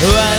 始め